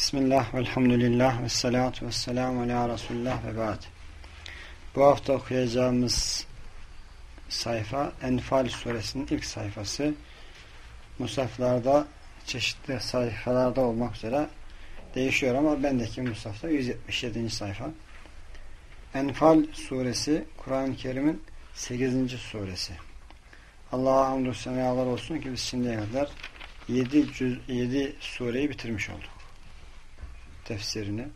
Bismillah, velhamdülillah, ve salatu ve selamu ala Resulullah ve ba'd. Bu hafta okuyacağımız sayfa Enfal suresinin ilk sayfası. Musaflarda çeşitli sayfalarda olmak üzere değişiyor ama bendeki musafta 177. sayfa. Enfal suresi Kur'an-ı Kerim'in 8. suresi. Allah'a hamdü senalar olsun ki biz şimdiye kadar 7, cüz, 7 sureyi bitirmiş olduk tefsirini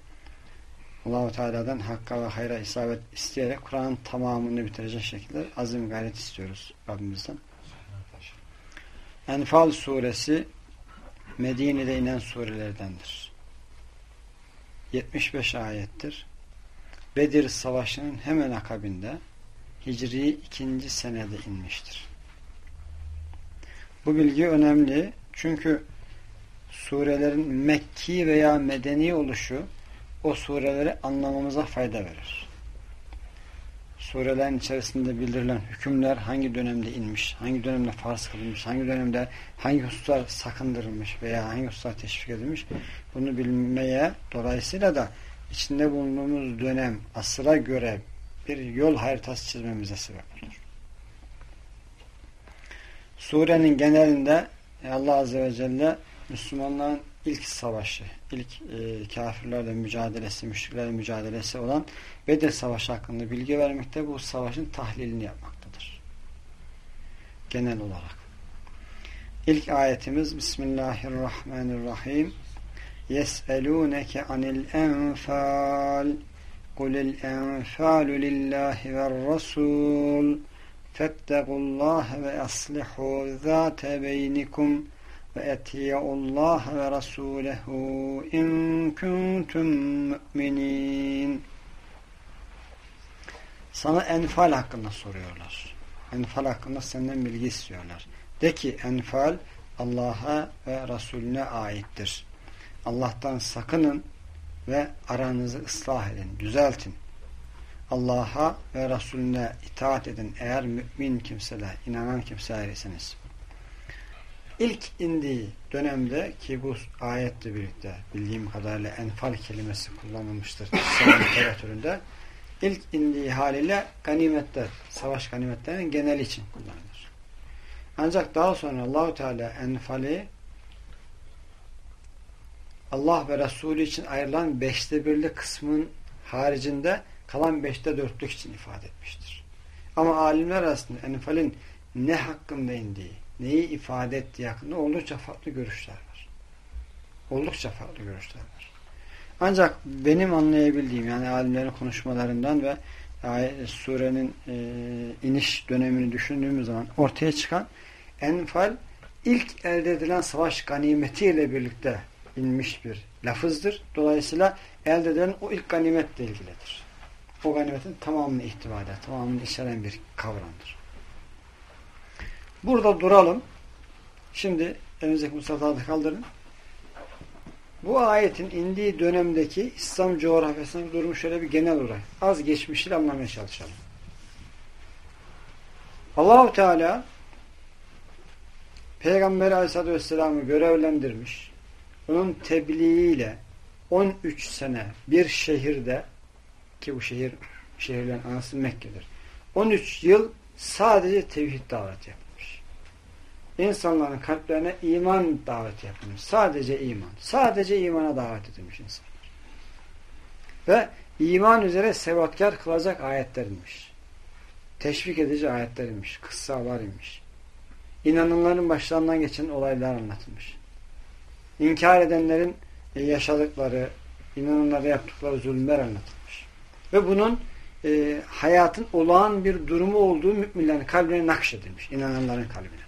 Allahu Teala'dan hakka ve hayra isabet isteyerek Kur'an'ın tamamını bitirecek şekilde azim gayret istiyoruz Rabbimizden. Enfal suresi Medine'de inen surelerdendir. 75 ayettir. Bedir Savaşı'nın hemen akabinde Hicri ikinci senede inmiştir. Bu bilgi önemli çünkü surelerin Mekki veya Medeni oluşu o sureleri anlamamıza fayda verir. Surelerin içerisinde bildirilen hükümler hangi dönemde inmiş, hangi dönemde farz kılınmış, hangi dönemde hangi hususlar sakındırılmış veya hangi hususlar teşvik edilmiş bunu bilmeye dolayısıyla da içinde bulunduğumuz dönem asıra göre bir yol haritası çizmemize sebep olur. Surenin genelinde Allah Azze ve Celle Müslümanların ilk savaşı, ilk e, kafirlerle mücadelesi, müşriklerle mücadelesi olan Bedir Savaşı hakkında bilgi vermekte bu savaşın tahlilini yapmaktadır. Genel olarak. İlk ayetimiz Bismillahirrahmanirrahim. Yes'elûneke anil enfal Kulil enfalu lillahi ve rasul fettegullaha ve aslihu zâte etiyullah ve rasulehu in kuntum mu'minin sana enfal hakkında soruyorlar. Enfal hakkında senden bilgi istiyorlar. De ki enfal Allah'a ve Resulüne aittir. Allah'tan sakının ve aranızı ıslah edin, düzeltin. Allah'a ve Resulüne itaat edin eğer mümin kimseler, inanan kimselerseniz. İlk indiği dönemde ki bu ayetle birlikte bildiğim kadarıyla enfal kelimesi kullanılmıştır literatüründe ilk indiği haliyle ganimetler, savaş ganimetlerinin genel için kullanılır. Ancak daha sonra Allahu Teala enfali Allah ve Resulü için ayrılan beşte birlik kısmın haricinde kalan beşte dörtlük için ifade etmiştir. Ama alimler arasında enfalin ne hakkında indiği, neyi ifade ettiği hakkında oldukça farklı görüşler var. Oldukça farklı görüşler var. Ancak benim anlayabildiğim yani alimlerin konuşmalarından ve surenin e, iniş dönemini düşündüğümüz zaman ortaya çıkan enfal ilk elde edilen savaş ganimetiyle birlikte inmiş bir lafızdır. Dolayısıyla elde edilen o ilk ganimetle ilgilidir. O ganimetin tamamını ihtiva eder, tamamını içeren bir kavramdır. Burada duralım. Şimdi elinizdeki musafları kaldırın. Bu ayetin indiği dönemdeki İslam coğrafyasının durumu şöyle bir genel olarak az geçmişiyle anlamaya çalışalım. Allahu Teala Peygamber Aleyhisselatü Vesselam'ı görevlendirmiş. Onun tebliğiyle 13 sene bir şehirde ki bu şehir şehirlerin anası Mekke'dir. 13 yıl sadece tevhid davet yapmış insanların kalplerine iman daveti yapılmış. Sadece iman. Sadece imana davet edilmiş insanlar. Ve iman üzere sevatkar kılacak ayetler inmiş. Teşvik edici ayetler inmiş. Kıssalar inmiş. İnananların başlarından geçen olaylar anlatılmış. İnkar edenlerin yaşadıkları, inananlara yaptıkları zulümler anlatılmış. Ve bunun e, hayatın olağan bir durumu olduğu müminlerin kalbine nakşedilmiş. İnananların kalbine.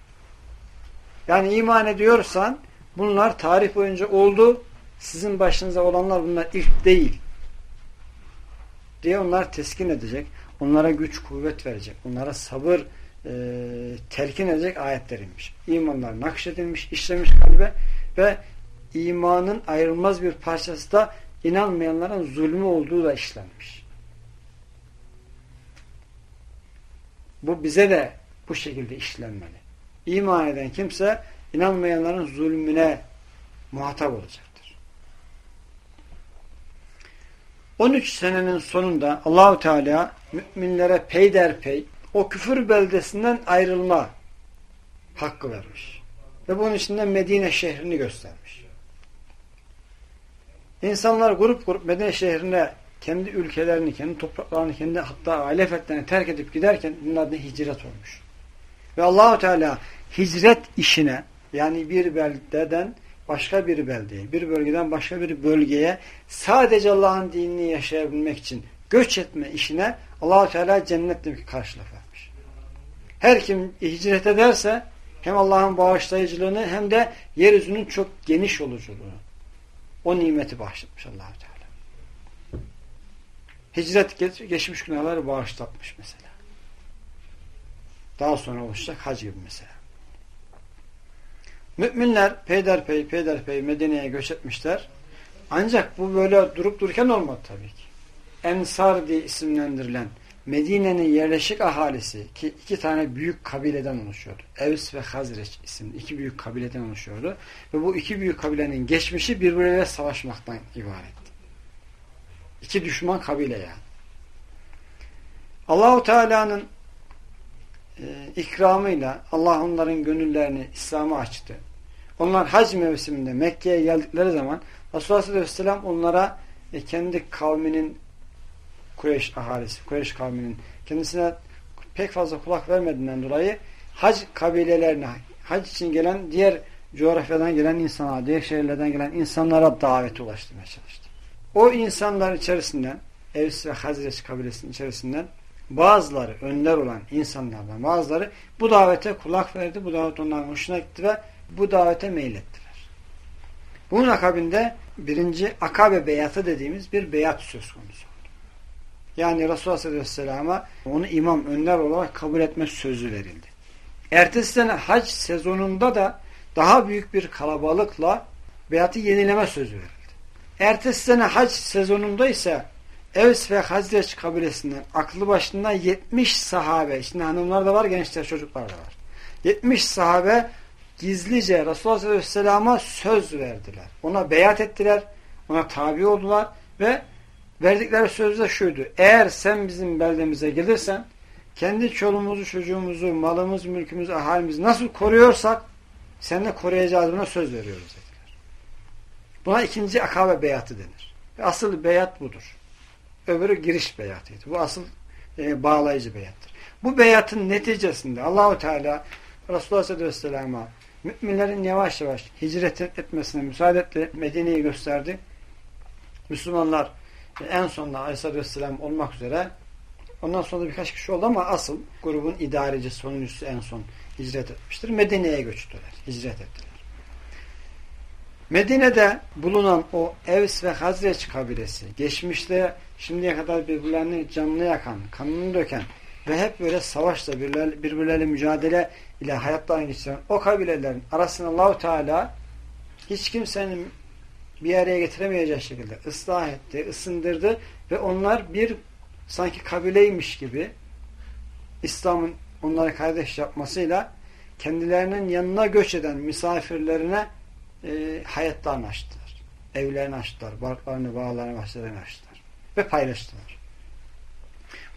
Yani iman ediyorsan bunlar tarih boyunca oldu. Sizin başınıza olanlar bunlar ilk değil. Diye onlar teskin edecek. Onlara güç kuvvet verecek. Onlara sabır e, telkin edecek ayetlerinmiş. İmanlar nakşedilmiş, işlemiş kalbe ve imanın ayrılmaz bir parçası da inanmayanların zulmü olduğu da işlenmiş. Bu bize de bu şekilde işlenmeli. İman eden kimse inanmayanların zulmüne muhatap olacaktır. 13 senenin sonunda Allahu Teala müminlere peyderpey o küfür beldesinden ayrılma hakkı vermiş. Ve bunun içinde Medine şehrini göstermiş. İnsanlar grup grup Medine şehrine kendi ülkelerini, kendi topraklarını, kendi hatta aile fertlerini terk edip giderken bunlar da hicret olmuş. Ve Allahu Teala hicret işine yani bir beldeden başka bir beldeye, bir bölgeden başka bir bölgeye sadece Allah'ın dinini yaşayabilmek için göç etme işine Allahu Teala cennetle bir karşılık vermiş. Her kim hicret ederse hem Allah'ın bağışlayıcılığını hem de yeryüzünün çok geniş oluculuğunu o nimeti bağışlatmış allah Teala. Hicret geçmiş günahları bağışlatmış mesela. Daha sonra olacak hac gibi mesela. Müminler peyderpey peyderpey Medine'ye göç etmişler. Ancak bu böyle durup dururken olmadı tabii ki. Ensar diye isimlendirilen Medine'nin yerleşik ahalisi ki iki tane büyük kabileden oluşuyordu. Evs ve Hazreç isimli iki büyük kabileden oluşuyordu. Ve bu iki büyük kabilenin geçmişi birbirleriyle savaşmaktan ibaretti. İki düşman kabile yani. Allahu Teala'nın e, ikramıyla Allah onların gönüllerini İslam'a açtı. Onlar hac mevsiminde Mekke'ye geldikleri zaman Resulullah Aleyhisselam onlara e, kendi kavminin Kureyş ahalisi, Kureyş kavminin kendisine pek fazla kulak vermediğinden dolayı hac kabilelerine, hac için gelen diğer coğrafyadan gelen insanlara, diğer şehirlerden gelen insanlara davet ulaştırmaya çalıştı. O insanlar içerisinden, Evs ve Hazreç kabilesinin içerisinden bazıları, önler olan insanlardan bazıları bu davete kulak verdi, bu davet onların hoşuna gitti ve bu davete meylettiler. Bunun akabinde birinci akabe beyatı dediğimiz bir beyat söz konusu. Yani Resulullah Aleyhisselam'a onu imam önler olarak kabul etme sözü verildi. Ertesi sene hac sezonunda da daha büyük bir kalabalıkla beyatı yenileme sözü verildi. Ertesi sene hac sezonunda ise Evs ve Hazreç kabilesinden aklı başında 70 sahabe, şimdi hanımlar da var, gençler, çocuklar da var. 70 sahabe gizlice Resulullah Aleyhisselam'a söz verdiler. Ona beyat ettiler, ona tabi oldular ve verdikleri söz de şuydu. Eğer sen bizim beldemize gelirsen kendi çoluğumuzu, çocuğumuzu, malımız, mülkümüzü, ahalimizi nasıl koruyorsak seninle koruyacağız buna söz veriyoruz dediler. Buna ikinci akabe beyatı denir. Asıl beyat budur. Öbürü giriş beyatıydı. Bu asıl e, bağlayıcı beyattır. Bu beyatın neticesinde Allahu Teala Resulullah Aleyhisselam'a müminlerin yavaş yavaş hicret etmesine müsaade etti. Medine'yi gösterdi. Müslümanlar en sonunda Aleyhisselam olmak üzere ondan sonra birkaç kişi oldu ama asıl grubun idareci sonuncusu en son hicret etmiştir. Medine'ye göçtüler. Hicret ettiler. Medine'de bulunan o Evs ve Hazreç kabilesi geçmişte şimdiye kadar birbirlerini canlı yakan, kanını döken ve hep böyle savaşla birbirleriyle, birbirleriyle mücadele ile hayatlarını geçiren o kabilelerin arasında Allahu Teala hiç kimsenin bir araya getiremeyecek şekilde ıslah etti, ısındırdı ve onlar bir sanki kabileymiş gibi İslam'ın onları kardeş yapmasıyla kendilerinin yanına göç eden misafirlerine e, hayatlarını açtılar. Evlerini açtılar, barklarını, bağlarını, bahçelerini açtılar. Ve paylaştılar.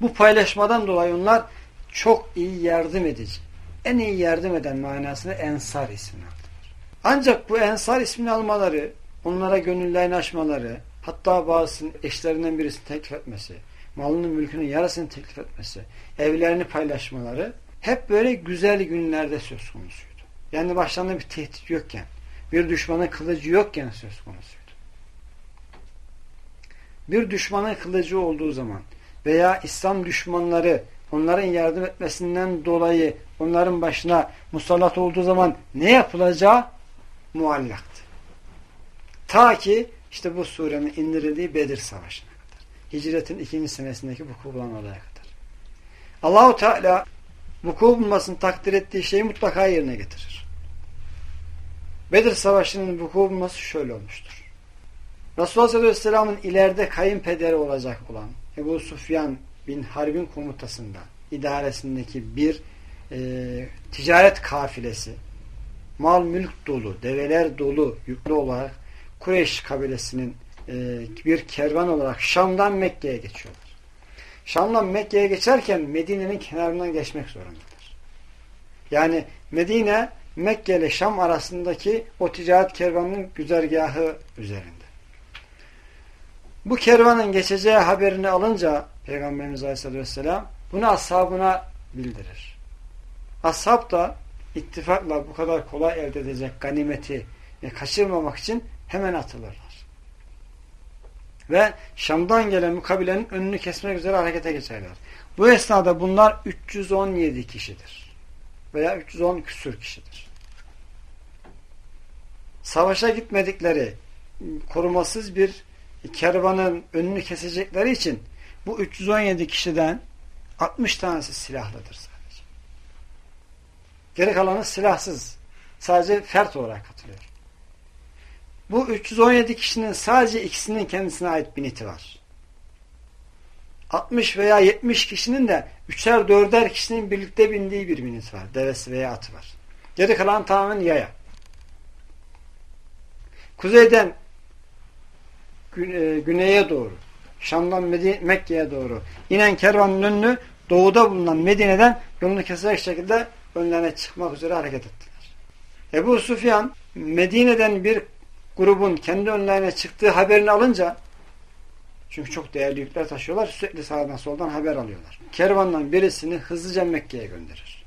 Bu paylaşmadan dolayı onlar çok iyi yardım edici. En iyi yardım eden manasını Ensar ismini aldılar. Ancak bu Ensar ismini almaları onlara gönüllerini açmaları, hatta bazısının eşlerinden birisini teklif etmesi, malının mülkünün yarısını teklif etmesi, evlerini paylaşmaları hep böyle güzel günlerde söz konusuydu. Yani başlarında bir tehdit yokken, bir düşmanın kılıcı yokken söz konusuydu. Bir düşmanın kılıcı olduğu zaman veya İslam düşmanları onların yardım etmesinden dolayı onların başına musallat olduğu zaman ne yapılacağı muallak. Ta ki işte bu surenin indirildiği Bedir Savaşı'na kadar. Hicretin ikinci senesindeki vuku bulan olaya kadar. Allahu Teala vuku bulmasını takdir ettiği şeyi mutlaka yerine getirir. Bedir Savaşı'nın vuku bulması şöyle olmuştur. Resulullah Aleyhisselam'ın ileride kayınpederi olacak olan Ebu Sufyan bin Harbin komutasında idaresindeki bir e, ticaret kafilesi mal mülk dolu, develer dolu yüklü olarak Kureyş kabilesinin e, bir kervan olarak Şam'dan Mekke'ye geçiyorlar. Şam'dan Mekke'ye geçerken Medine'nin kenarından geçmek zorundadır. Yani Medine Mekke ile Şam arasındaki o ticaret kervanının güzergahı üzerinde. Bu kervanın geçeceği haberini alınca Peygamberimiz Aleyhisselatü Vesselam bunu ashabına bildirir. Ashab da ittifakla bu kadar kolay elde edecek ganimeti kaçırmamak için hemen atılırlar. Ve Şam'dan gelen mukabilenin önünü kesmek üzere harekete geçerler. Bu esnada bunlar 317 kişidir. Veya 310 küsür kişidir. Savaşa gitmedikleri korumasız bir kervanın önünü kesecekleri için bu 317 kişiden 60 tanesi silahlıdır sadece. Geri kalanı silahsız. Sadece fert olarak katılıyor. Bu 317 kişinin sadece ikisinin kendisine ait biniti var. 60 veya 70 kişinin de üçer dörder kişinin birlikte bindiği bir binit var. Devesi veya atı var. Geri kalan tamamen yaya. Kuzeyden e, güneye doğru Şam'dan Mekke'ye doğru inen kervanın önünü doğuda bulunan Medine'den yolunu keserek şekilde önlerine çıkmak üzere hareket ettiler. Ebu Sufyan Medine'den bir grubun kendi önlerine çıktığı haberini alınca çünkü çok değerli yükler taşıyorlar. Sürekli sağdan soldan haber alıyorlar. Kervandan birisini hızlıca Mekke'ye gönderir.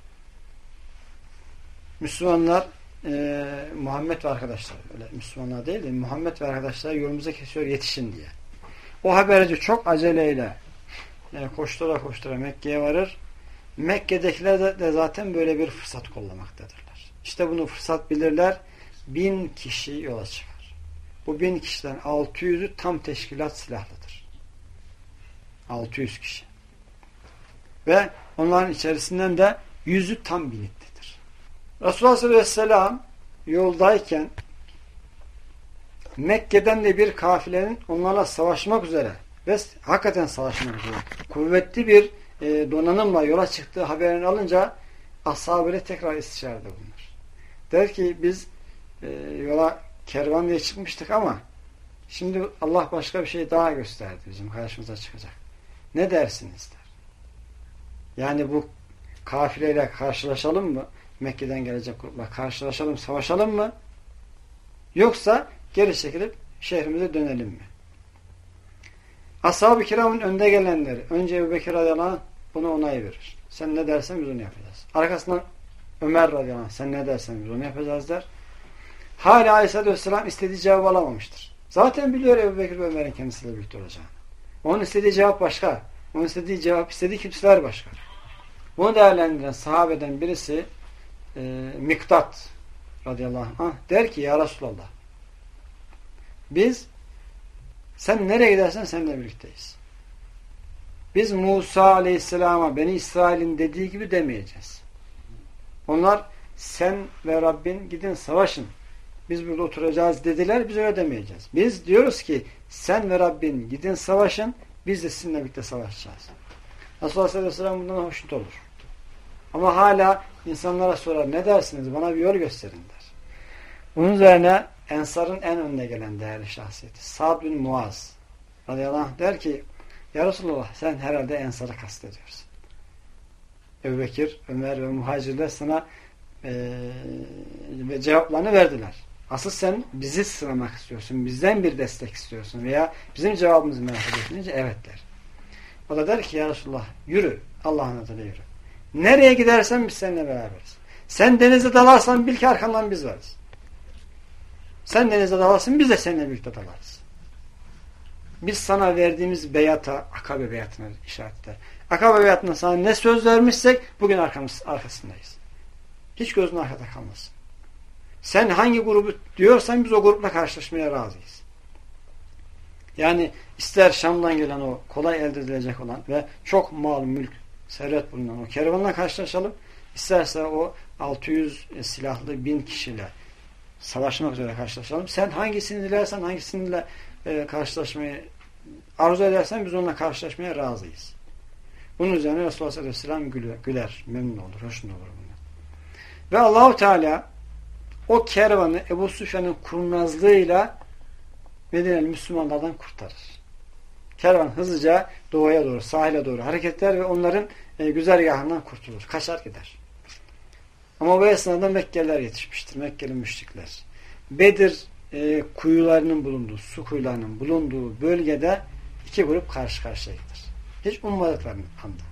Müslümanlar e, Muhammed ve arkadaşlar öyle Müslümanlar değil de Muhammed ve arkadaşlar yolumuza kesiyor yetişin diye. O haberci çok aceleyle yani koştura koştura Mekke'ye varır. Mekke'dekiler de, de zaten böyle bir fırsat kollamaktadırlar. İşte bunu fırsat bilirler. Bin kişi yola çıkar. Bu bin kişiden 600'ü tam teşkilat silahlıdır. 600 kişi. Ve onların içerisinden de yüzü tam binitlidir. Resulullah sallallahu aleyhi ve sellem yoldayken Mekke'den de bir kafilenin onlarla savaşmak üzere ve hakikaten savaşmak üzere kuvvetli bir e, donanımla yola çıktığı haberini alınca ashabıyla tekrar istişarede bulunur. Der ki biz e, yola kervan diye çıkmıştık ama şimdi Allah başka bir şey daha gösterdi bizim karşımıza çıkacak. Ne dersiniz der. Yani bu kafileyle karşılaşalım mı? Mekke'den gelecek grupla karşılaşalım, savaşalım mı? Yoksa geri çekilip şehrimize dönelim mi? Ashab-ı kiramın önde gelenleri önce Ebu Bekir radıyallahu anh buna onay verir. Sen ne dersen biz onu yapacağız. Arkasından Ömer radıyallahu anh sen ne dersen biz onu yapacağız der. Hala aleyhissalatü vesselam istediği cevabı alamamıştır. Zaten biliyor Ebu Bekir ve Ömer'in kendisiyle birlikte olacağını. Onun istediği cevap başka. Onun istediği cevap istediği kimseler başka. Bunu değerlendiren sahabeden birisi e, Miktat radıyallahu anh der ki ya Resulallah biz sen nereye gidersen seninle birlikteyiz. Biz Musa aleyhisselama Beni İsrail'in dediği gibi demeyeceğiz. Onlar sen ve Rabbin gidin savaşın. Biz burada oturacağız dediler. Biz öyle demeyeceğiz. Biz diyoruz ki sen ve Rabbin gidin savaşın. Biz de sizinle birlikte savaşacağız. Resulullah sallallahu aleyhi ve sellem bundan hoşnut olur. Ama hala insanlara sorar ne dersiniz bana bir yol gösterin der. Bunun üzerine Ensar'ın en önüne gelen değerli şahsiyeti Sa'd bin Muaz radıyallahu anh der ki Ya Resulallah sen herhalde Ensar'ı kastediyorsun. Ebu Bekir, Ömer ve muhacirler sana e, ve cevaplarını verdiler. Asıl sen bizi sınamak istiyorsun. Bizden bir destek istiyorsun. Veya bizim cevabımızı merak ediyorsun. Evet der. O da der ki ya Resulallah yürü. Allah'ın adıyla yürü. Nereye gidersen biz seninle beraberiz. Sen denize dalarsan bil ki arkandan biz varız. Sen denize dalarsın biz de seninle birlikte dalarız. Biz sana verdiğimiz beyata, akabe beyatına işaretler. Akabe beyatına sana ne söz vermişsek bugün arkamız, arkasındayız. Hiç gözün arkada kalmasın. Sen hangi grubu diyorsan biz o grupla karşılaşmaya razıyız. Yani ister Şam'dan gelen o kolay elde edilecek olan ve çok mal, mülk, servet bulunan o kervanla karşılaşalım. İsterse o 600 silahlı bin kişiyle savaşmak üzere karşılaşalım. Sen hangisini dilersen hangisini e, karşılaşmayı arzu edersen biz onunla karşılaşmaya razıyız. Bunun üzerine Resulullah Aleyhisselam güler, güler memnun olur, hoşnut olur bunlar. Ve Allahu Teala o kervanı Ebu Süfyan'ın kurnazlığıyla Medine'li Müslümanlardan kurtarır. Kervan hızlıca doğuya doğru, sahile doğru hareket eder ve onların e, güzergahından kurtulur. Kaçar gider. Ama bu esnada Mekkeliler yetişmiştir. Mekkeli müşrikler. Bedir e, kuyularının bulunduğu, su kuyularının bulunduğu bölgede iki grup karşı karşıya gider. Hiç ummadıkları anda.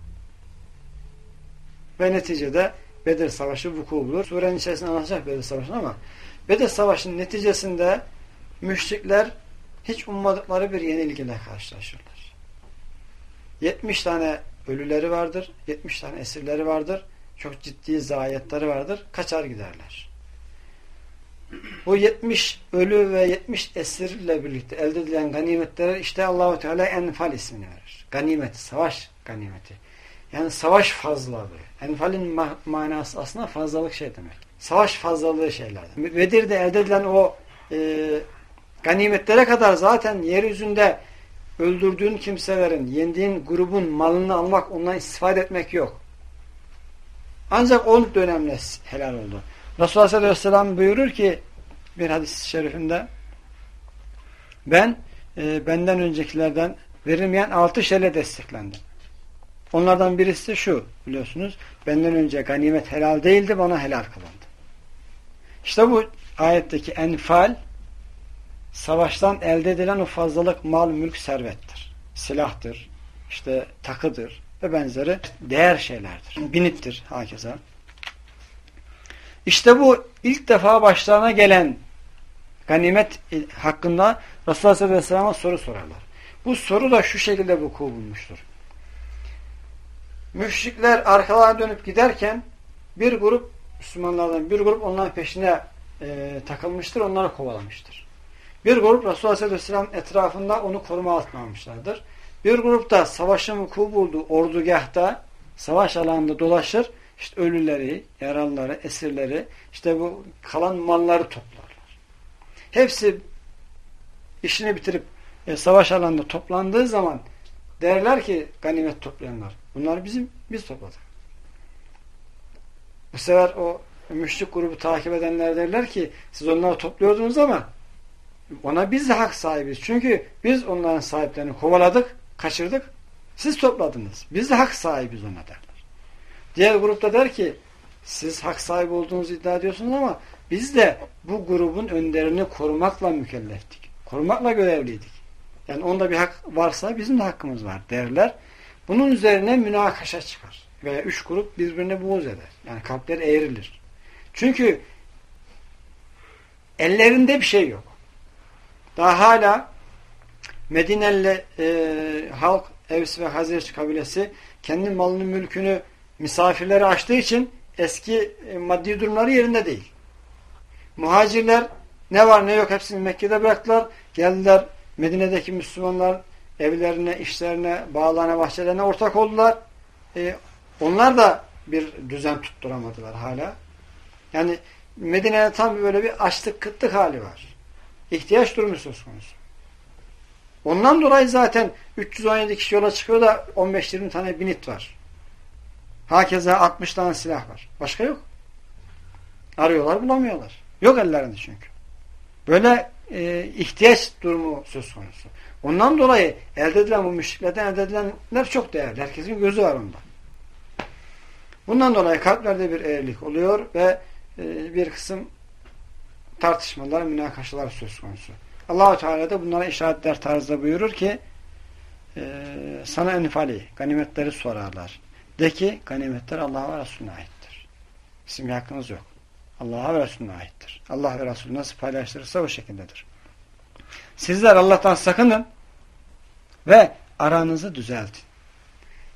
Ve neticede Bedir Savaşı vuku bulur. Surenin içerisinde anlatacak Bedir Savaşı'nı ama Bedir Savaşı'nın neticesinde müşrikler hiç ummadıkları bir yenilgiyle karşılaşırlar. 70 tane ölüleri vardır, 70 tane esirleri vardır, çok ciddi zayiatları vardır, kaçar giderler. Bu 70 ölü ve 70 esirle birlikte elde edilen ganimetleri işte Allahu Teala Enfal ismini verir. Ganimet, savaş ganimeti. Yani savaş fazlalığı. Enfal'in ma manası aslında fazlalık şey demek. Savaş fazlalığı şeylerden. Bedir'de elde edilen o e, ganimetlere kadar zaten yeryüzünde öldürdüğün kimselerin, yendiğin grubun malını almak, ondan istifade etmek yok. Ancak o dönemle helal oldu. Resulullah sallallahu aleyhi ve sellem buyurur ki bir hadis-i şerifinde ben e, benden öncekilerden verilmeyen altı şeyle desteklendim. Onlardan birisi şu biliyorsunuz. Benden önce ganimet helal değildi bana helal kılındı. İşte bu ayetteki enfal savaştan elde edilen o fazlalık mal, mülk, servettir. Silahtır, işte takıdır ve benzeri değer şeylerdir. Binittir hakeza. İşte bu ilk defa başlarına gelen ganimet hakkında Resulullah sallallahu aleyhi ve sellem'e soru sorarlar. Bu soru da şu şekilde vuku bulmuştur. Müşrikler arkalarına dönüp giderken bir grup Müslümanlardan bir grup onların peşine e, takılmıştır, onları kovalamıştır. Bir grup Resulullah sallallahu aleyhi ve sellem etrafında onu koruma altına almışlardır. Bir grup da savaşın vuku bulduğu ordugahta savaş alanında dolaşır. İşte ölüleri, yaralıları, esirleri, işte bu kalan malları toplarlar. Hepsi işini bitirip e, savaş alanında toplandığı zaman derler ki ganimet toplayanlar. Bunlar bizim, biz topladık. Bu sefer o müşrik grubu takip edenler derler ki siz onları topluyordunuz ama ona biz de hak sahibiz. Çünkü biz onların sahiplerini kovaladık, kaçırdık. Siz topladınız. Biz de hak sahibiz ona derler. Diğer grupta der ki siz hak sahibi olduğunuzu iddia ediyorsunuz ama biz de bu grubun önderini korumakla mükelleftik. Korumakla görevliydik. Yani onda bir hak varsa bizim de hakkımız var derler. Bunun üzerine münakaşa çıkar. Veya üç grup birbirine buğz eder. Yani kalpler eğrilir. Çünkü ellerinde bir şey yok. Daha hala Medineli e, halk Evs ve Hazreç kabilesi kendi malını mülkünü misafirlere açtığı için eski e, maddi durumları yerinde değil. Muhacirler ne var ne yok hepsini Mekke'de bıraktılar. Geldiler Medine'deki Müslümanlar evlerine, işlerine, bağlarına, bahçelerine ortak oldular. E, onlar da bir düzen tutturamadılar hala. Yani Medine'de tam böyle bir açlık kıtlık hali var. İhtiyaç durumu söz konusu. Ondan dolayı zaten 317 kişi yola çıkıyor da 15-20 tane binit var. Hakeza 60 tane silah var. Başka yok. Arıyorlar bulamıyorlar. Yok ellerinde çünkü. Böyle e, ihtiyaç durumu söz konusu. Ondan dolayı elde edilen bu müşriklerden elde edilenler çok değerli. Herkesin gözü var onda. Bundan dolayı kalplerde bir eğrilik oluyor ve e, bir kısım tartışmalar, münakaşalar söz konusu. Allahu Teala da bunlara işaretler tarzda buyurur ki e, sana enfali, ganimetleri sorarlar. De ki ganimetler Allah'a ve Resulüne aittir. Bir hakkınız yok. Allah'a ve Resulüne aittir. Allah ve Resulü nasıl paylaştırırsa o şekildedir. Sizler Allah'tan sakının ve aranızı düzeltin.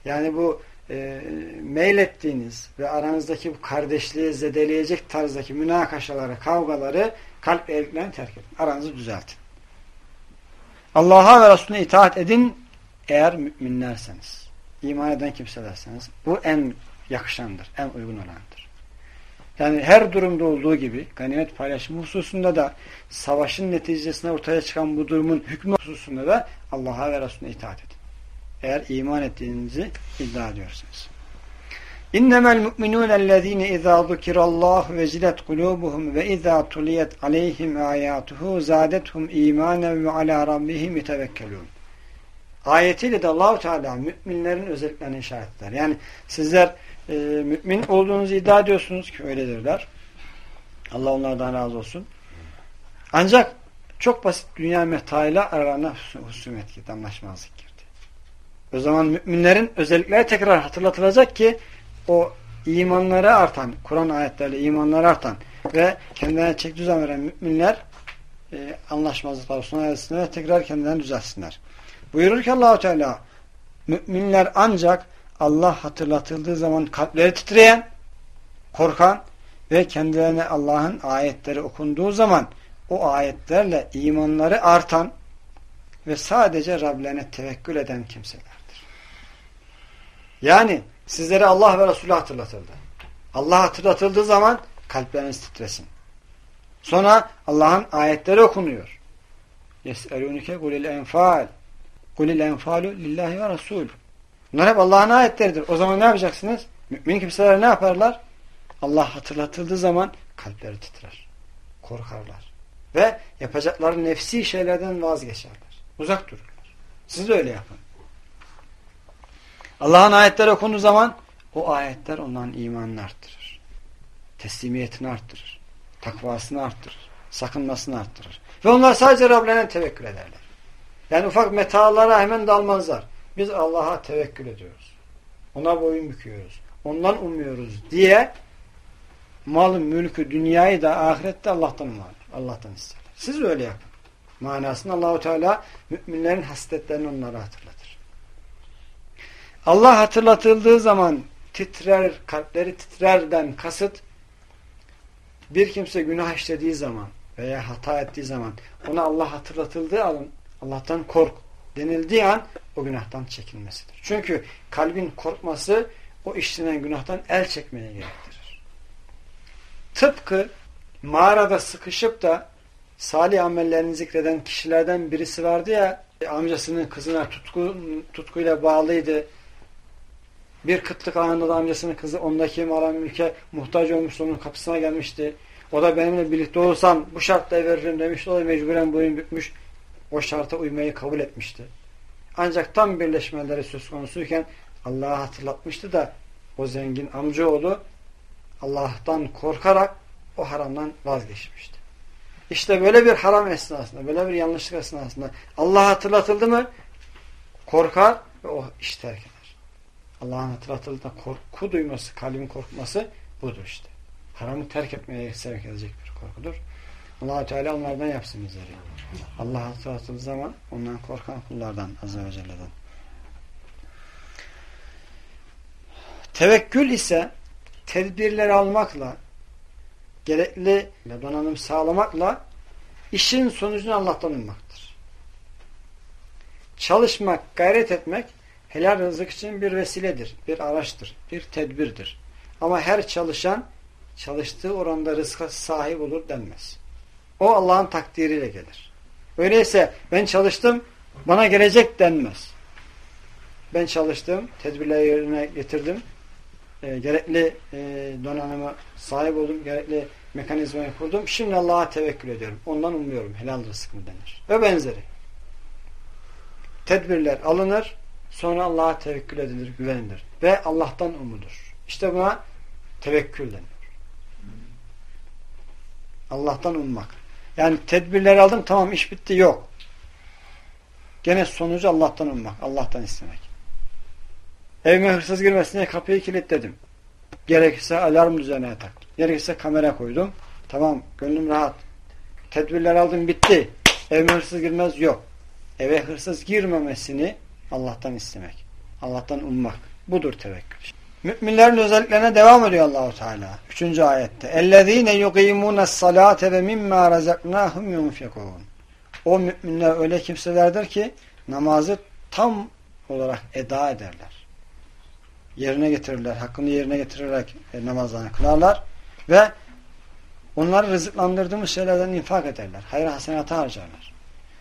Yani bu e, meylettiğiniz ve aranızdaki bu kardeşliği zedeleyecek tarzdaki münakaşaları, kavgaları kalp eğriliklerini terk edin. Aranızı düzeltin. Allah'a ve Resulüne itaat edin eğer müminlerseniz. iman eden kimselerseniz. Bu en yakışandır, en uygun olandır. Yani her durumda olduğu gibi ganimet paylaşımı hususunda da savaşın neticesinde ortaya çıkan bu durumun hükmü hususunda da Allah'a ve Resulüne itaat edin. Eğer iman ettiğinizi iddia ediyorsanız. İnnemel mu'minun ellezine izâ zukirallahu vecilet kulubuhum ve izâ tuliyet aleyhim âyâtuhu zâdethum îmânen ve alâ rabbihim yetevekkelûn. Ayetiyle de Allahu Teala müminlerin özelliklerini işaret eder. Yani sizler e, mümin olduğunuzu iddia ediyorsunuz ki öyledirler. Allah onlardan razı olsun. Ancak çok basit dünya metayla aralarına husumet girdi, anlaşmazlık. O zaman müminlerin özellikleri tekrar hatırlatılacak ki o imanları artan, Kur'an ayetlerle imanları artan ve kendilerine çek düzen veren müminler e, anlaşmazlıklar sona ersinler tekrar kendilerini düzelsinler. Buyurur ki Allahu Teala müminler ancak Allah hatırlatıldığı zaman kalpleri titreyen, korkan ve kendilerine Allah'ın ayetleri okunduğu zaman o ayetlerle imanları artan ve sadece Rablerine tevekkül eden kimselerdir. Yani sizlere Allah ve Resulü hatırlatıldı. Allah hatırlatıldığı zaman kalpleriniz titresin. Sonra Allah'ın ayetleri okunuyor. يَسْأَلُونِكَ قُلِ الْاَنْفَالِ قُلِ الْاَنْفَالُ لِلّٰهِ ve Rasul. Bunlar hep Allah'ın ayetleridir. O zaman ne yapacaksınız? Mümin kimseler ne yaparlar? Allah hatırlatıldığı zaman kalpleri titrer. Korkarlar. Ve yapacakları nefsi şeylerden vazgeçerler. Uzak dururlar. Siz de öyle yapın. Allah'ın ayetleri okunduğu zaman o ayetler onların imanını arttırır. Teslimiyetini arttırır. Takvasını arttırır. Sakınmasını arttırır. Ve onlar sadece Rablerine tevekkül ederler. Yani ufak metalara hemen dalmazlar. Biz Allah'a tevekkül ediyoruz. Ona boyun büküyoruz. Ondan umuyoruz diye malın, mülkü, dünyayı da ahirette Allah'tan umarlar. Allah'tan isterler. Siz öyle yapın. Manasında Allahu Teala müminlerin hasletlerini onlara hatırlatır. Allah hatırlatıldığı zaman titrer, kalpleri titrerden kasıt bir kimse günah işlediği zaman veya hata ettiği zaman ona Allah hatırlatıldığı an Allah'tan kork denildiği an o günahtan çekilmesidir. Çünkü kalbin korkması o işlenen günahtan el çekmeye gerektirir. Tıpkı mağarada sıkışıp da salih amellerini zikreden kişilerden birisi vardı ya amcasının kızına tutku, tutkuyla bağlıydı. Bir kıtlık anında da amcasının kızı ondaki mala mülke muhtaç olmuş onun kapısına gelmişti. O da benimle birlikte olsan bu şartla veririm demişti. O da mecburen boyun bükmüş. O şarta uymayı kabul etmişti. Ancak tam birleşmeleri söz konusuyken Allah'ı hatırlatmıştı da o zengin amcaoğlu Allah'tan korkarak o haramdan vazgeçmişti. İşte böyle bir haram esnasında, böyle bir yanlışlık esnasında Allah hatırlatıldı mı korkar ve o iş terk eder. Allah'ın hatırlatıldığında korku duyması, kalbin korkması budur işte. Haramı terk etmeye sevk edecek bir korkudur allah Teala onlardan yapsın bizleri. Allah hatırlatıldığı zaman ondan korkan kullardan Azze ve Celle'den. Tevekkül ise tedbirler almakla gerekli donanım sağlamakla işin sonucunu Allah'tan ummaktır. Çalışmak, gayret etmek helal rızık için bir vesiledir, bir araçtır, bir tedbirdir. Ama her çalışan çalıştığı oranda rızka sahip olur denmez. O Allah'ın takdiriyle gelir. Öyleyse ben çalıştım bana gelecek denmez. Ben çalıştım, tedbirleri yerine getirdim. E, gerekli e, donanıma sahip oldum, gerekli mekanizmayı kurdum. Şimdi Allah'a tevekkül ediyorum. Ondan umuyorum. Helal rızkını denir. Ve benzeri. Tedbirler alınır, sonra Allah'a tevekkül edilir, güvenilir. Ve Allah'tan umudur. İşte buna tevekkül denir. Allah'tan ummak. Yani tedbirleri aldım tamam iş bitti yok. Gene sonucu Allah'tan ummak. Allah'tan istemek. Evime hırsız girmesin diye kapıyı kilitledim. Gerekirse alarm düzenine taktım. Gerekirse kamera koydum. Tamam gönlüm rahat. Tedbirler aldım bitti. Evime hırsız girmez yok. Eve hırsız girmemesini Allah'tan istemek. Allah'tan ummak. Budur tevekkül. Müminlerin özelliklerine devam ediyor Allahu Teala. Üçüncü ayette. "Ellezîne yukîmûnes salâte ve mimmâ razaknâhum yunfikûn." O müminler öyle kimselerdir ki namazı tam olarak eda ederler. Yerine getirirler, hakkını yerine getirerek e, namazlarını kılarlar ve onları rızıklandırdığımız şeylerden infak ederler. Hayır hasenata harcarlar.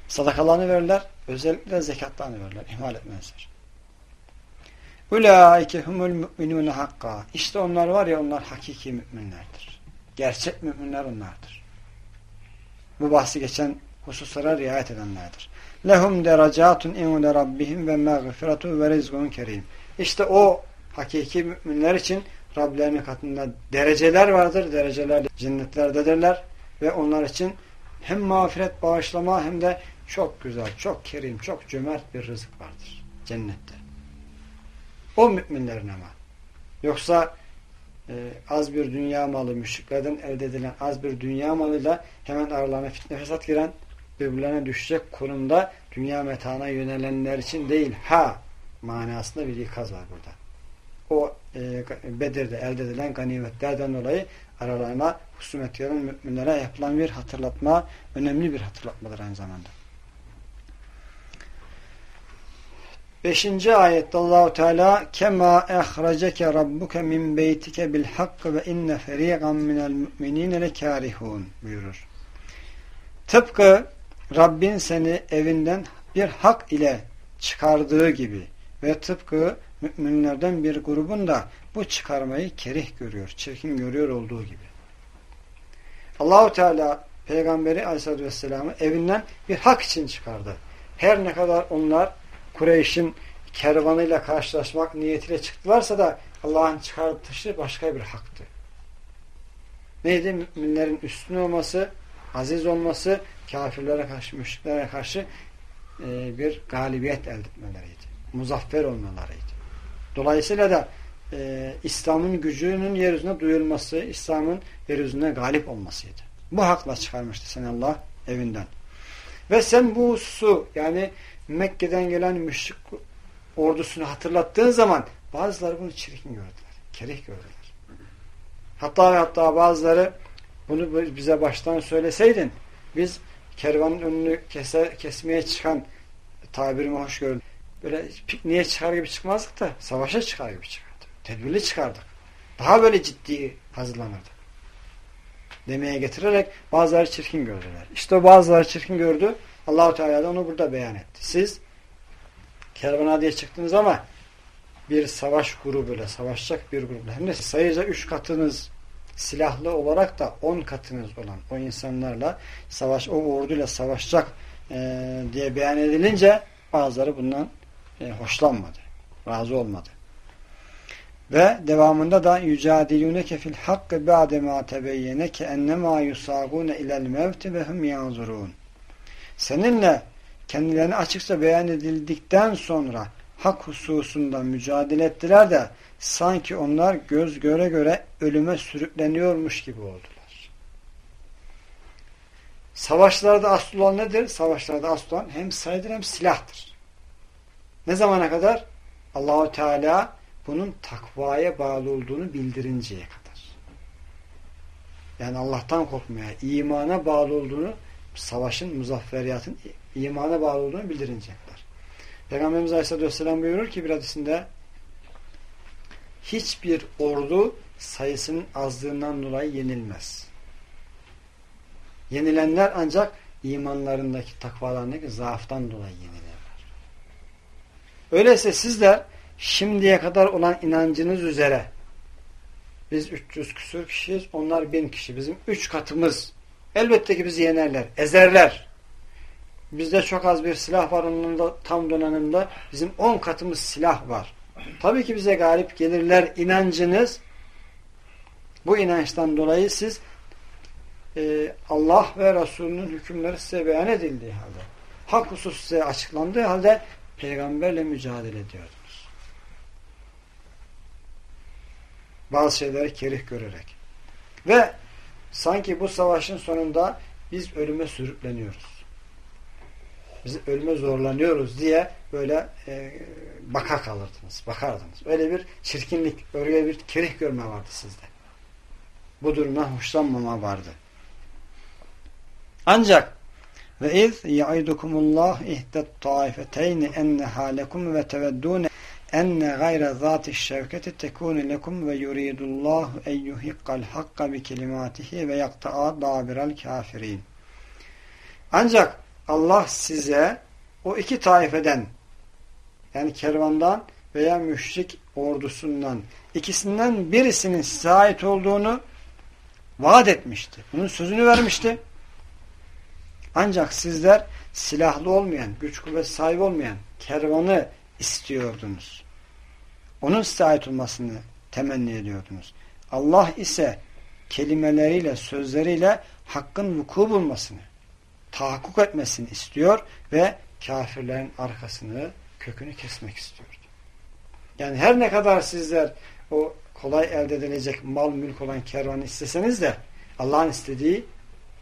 Sadakalarını verirler, Özellikle zekatlarını verirler. İhmal etmezler. Ulaike humul mu'minune hakka. İşte onlar var ya onlar hakiki müminlerdir. Gerçek müminler onlardır. Bu bahsi geçen hususlara riayet edenlerdir. Lehum derecatun inde rabbihim ve mağfiretun ve rizkun kerim. İşte o hakiki müminler için Rablerinin katında dereceler vardır. Dereceler cennetlerdedirler ve onlar için hem mağfiret bağışlama hem de çok güzel, çok kerim, çok cömert bir rızık vardır cennette. O müminlerin ama. Yoksa e, az bir dünya malı, müşriklerden elde edilen az bir dünya malıyla hemen aralarına fitne fesat giren, birbirlerine düşecek konumda dünya metana yönelenler için değil, ha manasında bir ikaz var burada. O e, Bedir'de elde edilen ganimetlerden dolayı aralarına husumet gelen müminlere yapılan bir hatırlatma, önemli bir hatırlatmadır aynı zamanda. Beşinci ayette Allahu Teala kema ehraceke rabbuke min beytike bil hakkı ve inne feriqan minel mu'minine lekarihun buyurur. Tıpkı Rabbin seni evinden bir hak ile çıkardığı gibi ve tıpkı müminlerden bir grubun da bu çıkarmayı kerih görüyor, çirkin görüyor olduğu gibi. Allahu Teala Peygamberi Aleyhisselatü Vesselam'ı evinden bir hak için çıkardı. Her ne kadar onlar Kureyş'in kervanıyla karşılaşmak niyetiyle çıktılarsa da Allah'ın çıkartışı başka bir haktı. Neydi? Müminlerin üstün olması, aziz olması, kafirlere karşı, müşriklere karşı e, bir galibiyet elde etmeleriydi. Muzaffer olmalarıydı. Dolayısıyla da e, İslam'ın gücünün yeryüzüne duyulması, İslam'ın yeryüzüne galip olmasıydı. Bu hakla çıkarmıştı seni Allah evinden. Ve sen bu su yani Mekke'den gelen müşrik ordusunu hatırlattığın zaman bazıları bunu çirkin gördüler. Kerih gördüler. Hatta hatta bazıları bunu bize baştan söyleseydin biz kervanın önünü kese, kesmeye çıkan tabirimi hoş gördüm. Böyle pikniğe çıkar gibi çıkmazdık da savaşa çıkar gibi çıkardık. Tedbirli çıkardık. Daha böyle ciddi hazırlanırdık. Demeye getirerek bazıları çirkin gördüler. İşte bazıları çirkin gördü. Allahu Teala da onu burada beyan etti. Siz kervana diye çıktınız ama bir savaş grubuyla, savaşacak bir grupla hem de sayıca üç katınız silahlı olarak da on katınız olan o insanlarla savaş, o orduyla savaşacak e, diye beyan edilince bazıları bundan e, hoşlanmadı. Razı olmadı. Ve devamında da yücadilûneke fil hakkı ba'de mâ tebeyyene ke ennemâ yusâgûne ilel mevti ve hum yanzurûn. Seninle kendilerine açıkça beyan edildikten sonra hak hususunda mücadele ettiler de sanki onlar göz göre göre ölüme sürükleniyormuş gibi oldular. Savaşlarda asıl olan nedir? Savaşlarda asıl olan hem sayıdır hem silahtır. Ne zamana kadar? Allahu Teala bunun takvaya bağlı olduğunu bildirinceye kadar. Yani Allah'tan korkmaya, imana bağlı olduğunu savaşın, muzafferiyatın imana bağlı olduğunu bildirincekler. Peygamberimiz Aleyhisselatü Vesselam buyurur ki bir hadisinde hiçbir ordu sayısının azlığından dolayı yenilmez. Yenilenler ancak imanlarındaki, takvalarındaki zaaftan dolayı yenilirler. Öyleyse sizler şimdiye kadar olan inancınız üzere biz 300 küsur kişiyiz, onlar 1000 kişi. Bizim 3 katımız Elbette ki bizi yenerler, ezerler. Bizde çok az bir silah var onun da tam donanımda. Bizim on katımız silah var. Tabii ki bize galip gelirler inancınız. Bu inançtan dolayı siz e, Allah ve Resulünün hükümleri size beyan edildiği halde, hak husus size açıklandığı halde peygamberle mücadele ediyordunuz. Bazı şeyleri kerih görerek. Ve Sanki bu savaşın sonunda biz ölüme sürükleniyoruz. Biz ölüme zorlanıyoruz diye böyle e, baka kalırdınız, bakardınız. Öyle bir çirkinlik, öyle bir kerih görme vardı sizde. Bu durumdan hoşlanmama vardı. Ancak ve iz ya'idukumullah ihdet taifeteyni enneha lekum ve teveddune enne gayre zati şevketi tekunu lekum ve yuridullahu en yuhikkal hakka bi kelimatihi ve yakta'a dabiral kafirin. Ancak Allah size o iki taifeden yani kervandan veya müşrik ordusundan ikisinden birisinin size ait olduğunu vaat etmişti. Bunun sözünü vermişti. Ancak sizler silahlı olmayan, güç kuvvet sahibi olmayan kervanı istiyordunuz. Onun size ait olmasını temenni ediyordunuz. Allah ise kelimeleriyle, sözleriyle hakkın vuku bulmasını, tahakkuk etmesini istiyor ve kafirlerin arkasını, kökünü kesmek istiyordu. Yani her ne kadar sizler o kolay elde edilecek mal mülk olan kervanı isteseniz de Allah'ın istediği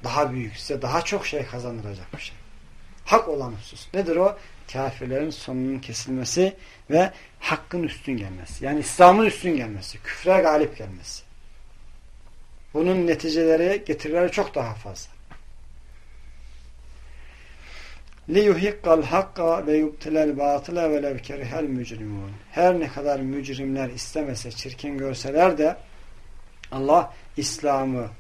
daha büyük, size daha çok şey kazandıracak bir şey. Hak olan husus. Nedir o? Kafirlerin sonunun kesilmesi ve hakkın üstün gelmesi. Yani İslam'ın üstün gelmesi. Küfre galip gelmesi. Bunun neticeleri, getirileri çok daha fazla. لِيُحِقَّ الْحَقَّ وَيُبْتِلَ الْبَاطِلَ وَلَوْ كَرِهَ الْمُجْرِمُونَ Her ne kadar mücrimler istemese, çirkin görseler de Allah İslam'ı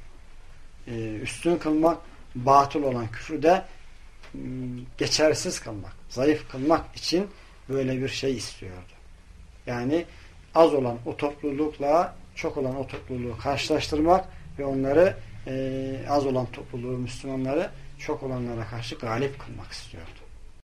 e, üstün kılmak, batıl olan küfrü de geçersiz kılmak, zayıf kılmak için böyle bir şey istiyordu. Yani az olan o toplulukla çok olan o topluluğu karşılaştırmak ve onları e, az olan topluluğu Müslümanları çok olanlara karşı galip kılmak istiyordu.